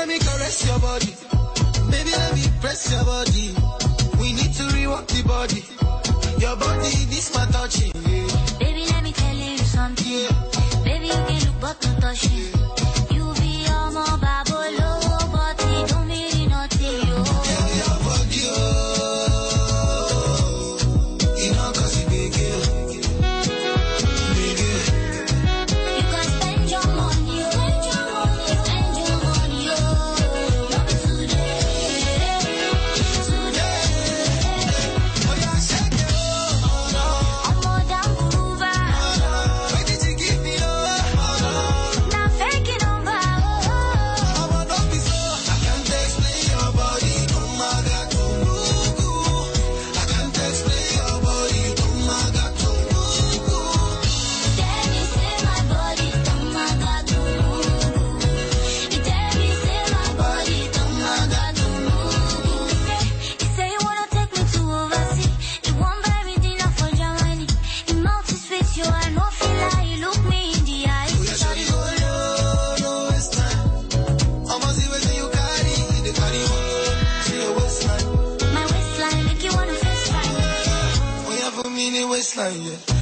let me caress your body. Baby, let me press your body. We need to rework the body. Your body this my touching. Yeah. Baby, let me tell you something. Yeah. Baby, you can look but no touching. Yeah. like, yeah.